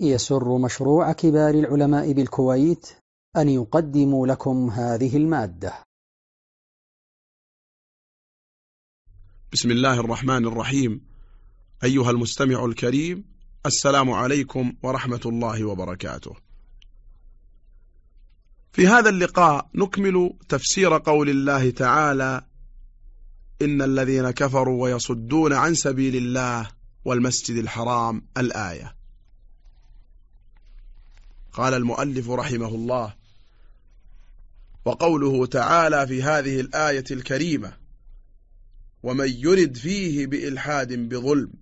يسر مشروع كبار العلماء بالكويت أن يقدم لكم هذه المادة. بسم الله الرحمن الرحيم. أيها المستمع الكريم السلام عليكم ورحمة الله وبركاته. في هذا اللقاء نكمل تفسير قول الله تعالى إن الذين كفروا ويصدون عن سبيل الله والمسجد الحرام الآية. قال المؤلف رحمه الله وقوله تعالى في هذه الآية الكريمة ومن يرد فيه بإلحاد بظلم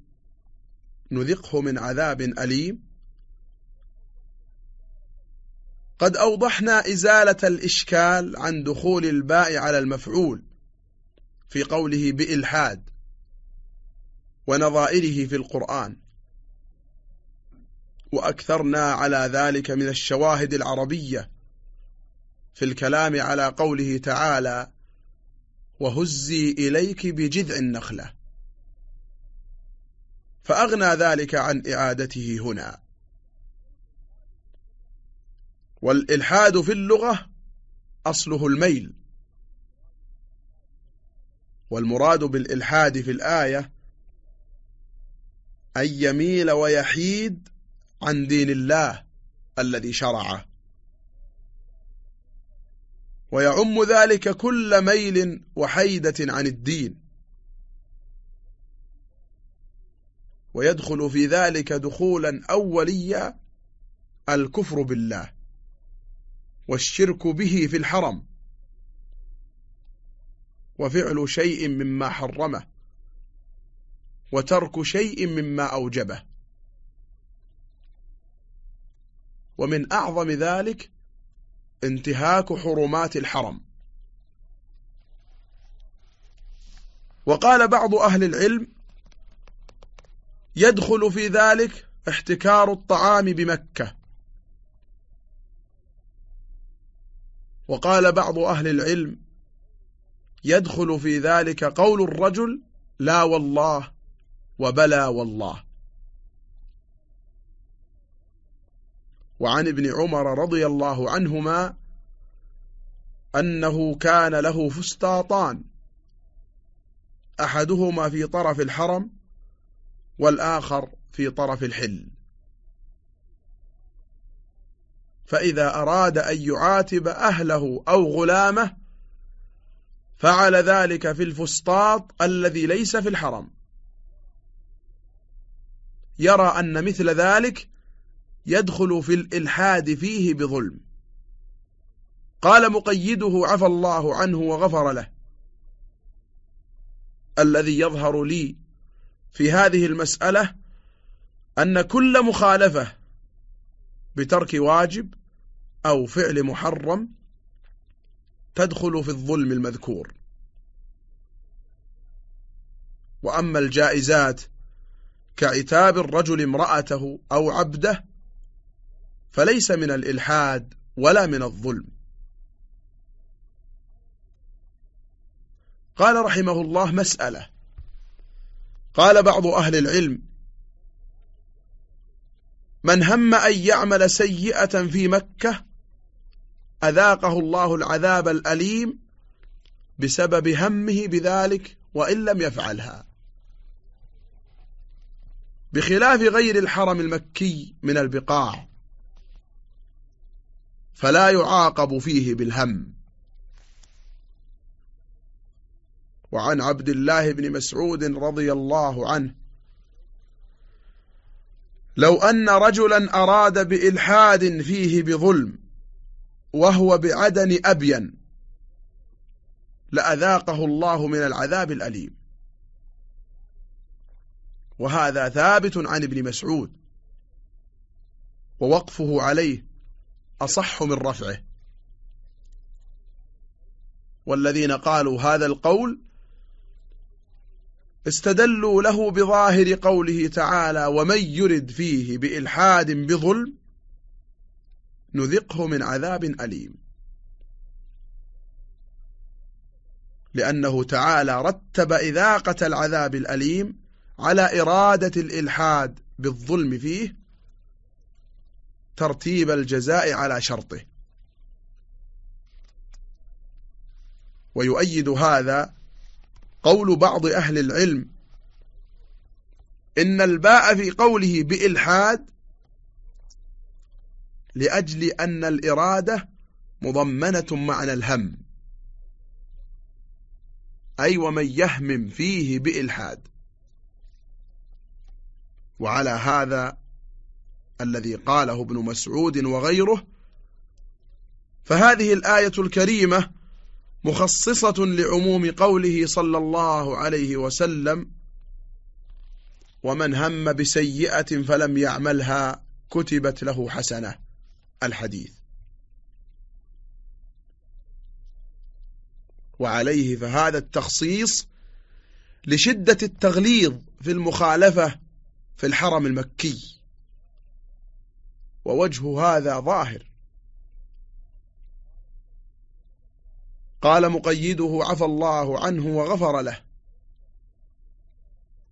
نذقه من عذاب أليم قد أوضحنا إزالة الإشكال عن دخول الباء على المفعول في قوله بإلحاد ونظائره في القرآن. وأكثرنا على ذلك من الشواهد العربية في الكلام على قوله تعالى وهزي إليك بجذع النخلة فأغنى ذلك عن إعادته هنا. والإلحاد في اللغة أصله الميل. والمراد بالإلحاد في الآية أن يميل ويحيد عن دين الله الذي شرعه. ويعم ذلك كل ميل وحيدة عن الدين. ويدخل في ذلك دخولا أوليا الكفر بالله والشرك به في الحرم. وفعل شيء مما حرمه وترك شيء مما أوجبه. ومن أعظم ذلك انتهاك حرمات الحرم. وقال بعض أهل العلم يدخل في ذلك احتكار الطعام بمكة. وقال بعض أهل العلم يدخل في ذلك قول الرجل لا والله وبلا والله. وعن ابن عمر رضي الله عنهما أنه كان له فستاطان أحدهما في طرف الحرم والآخر في طرف الحل. فإذا أراد أن يعاتب أهله أو غلامه فعل ذلك في الفسطاط الذي ليس في الحرم. يرى أن مثل ذلك يدخل في الإلحاد فيه بظلم. قال مقيده عفى الله عنه وغفر له. الذي يظهر لي في هذه المسألة أن كل مخالفة بترك واجب أو فعل محرم تدخل في الظلم المذكور. وأما الجائزات كعتاب الرجل امرأته أو عبده فليس من الإلحاد ولا من الظلم. قال رحمه الله مسألة. قال بعض أهل العلم من هم أن يعمل سيئة في مكة أذاقه الله العذاب الأليم بسبب همه بذلك وإن لم يفعلها. بخلاف غير الحرم المكي من البقاع فلا يعاقب فيه بالهم. وعن عبد الله بن مسعود رضي الله عنه لو أن رجلا أراد بإلحاد فيه بظلم وهو بعدن أبين لأذاقه الله من العذاب الأليم. وهذا ثابت عن ابن مسعود ووقفه عليه أصح من رفعه. والذين قالوا هذا القول استدلوا له بظاهر قوله تعالى ومن يرد فيه بإلحاد بظلم نذقه من عذاب أليم. لأنه تعالى رتب إذاقة العذاب الأليم على إرادة الإلحاد بالظلم فيه ترتيب الجزاء على شرطه. ويؤيد هذا قول بعض أهل العلم إن الباء في قوله بإلحاد لأجل أن الإرادة مضمنة معنى الهم. أي ومن يهمم فيه بإلحاد. وعلى هذا الذي قاله ابن مسعود وغيره فهذه الآية الكريمة مخصصة لعموم قوله صلى الله عليه وسلم ومن هم بسيئة فلم يعملها كتبت له حسنة. الحديث. وعليه فهذا التخصيص لشدة التغليظ في المخالفة في الحرم المكي. ووجه هذا ظاهر. قال مقيده عفى الله عنه وغفر له.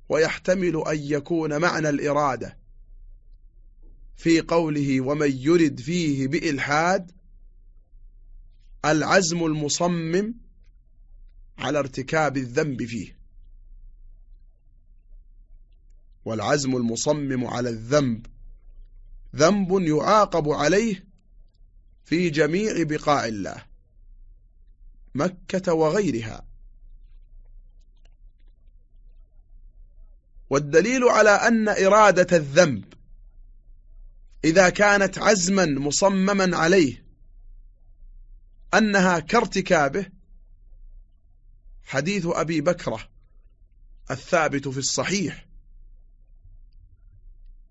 ويحتمل أن يكون معنى الإرادة في قوله ومن يرد فيه بإلحاد العزم المصمم على ارتكاب الذنب فيه. والعزم المصمم على الذنب ذنب يعاقب عليه في جميع بقاع الله مكة وغيرها. والدليل على أن إرادة الذنب إذا كانت عزما مصمما عليه أنها كارتكابه حديث أبي بكرة الثابت في الصحيح.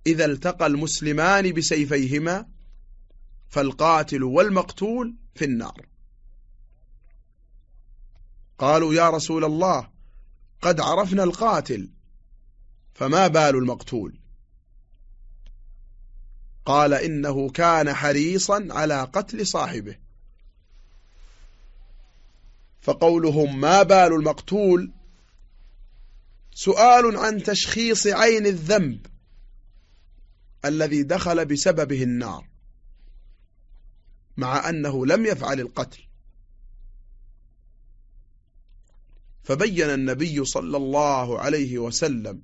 إذا التقى المسلمان بسيفيهما فالقاتل والمقتول في النار. قالوا يا رسول الله قد عرفنا القاتل فما بال المقتول؟ قال إنه كان حريصا على قتل صاحبه. فقولهم ما بال المقتول؟ سؤال عن تشخيص عين الذنب. الذي دخل بسببه النار مع أنه لم يفعل القتل. فبين النبي صلى الله عليه وسلم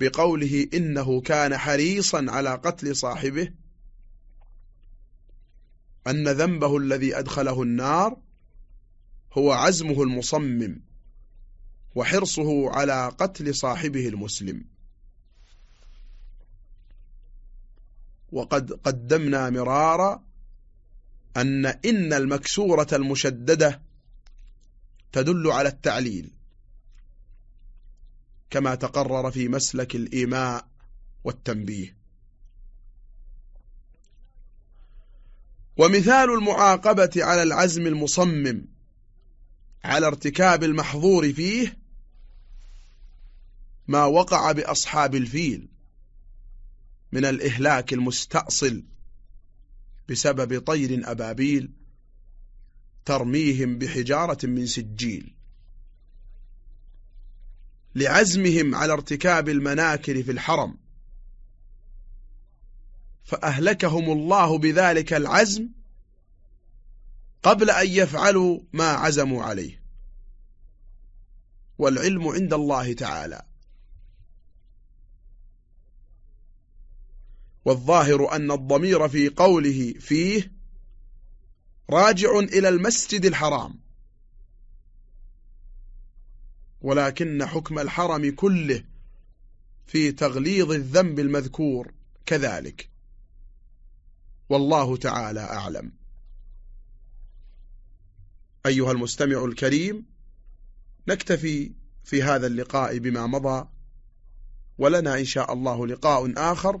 بقوله إنه كان حريصا على قتل صاحبه أن ذنبه الذي أدخله النار هو عزمه المصمم وحرصه على قتل صاحبه المسلم. وقد قدمنا مرارا أن إن المكسورة المشددة تدل على التعليل كما تقرر في مسلك الإيماء والتنبيه. ومثال المعاقبة على العزم المصمم على ارتكاب المحظور فيه ما وقع بأصحاب الفيل. من الإهلاك المستأصل بسبب طير أبابيل ترميهم بحجارة من سجيل. لعزمهم على ارتكاب المناكر في الحرم. فأهلكهم الله بذلك العزم قبل أن يفعلوا ما عزموا عليه. والعلم عند الله تعالى. والظاهر أن الضمير في قوله فيه راجع إلى المسجد الحرام. ولكن حكم الحرم كله في تغليظ الذنب المذكور كذلك. والله تعالى أعلم. أيها المستمع الكريم نكتفي في هذا اللقاء بما مضى ولنا إن شاء الله لقاء آخر.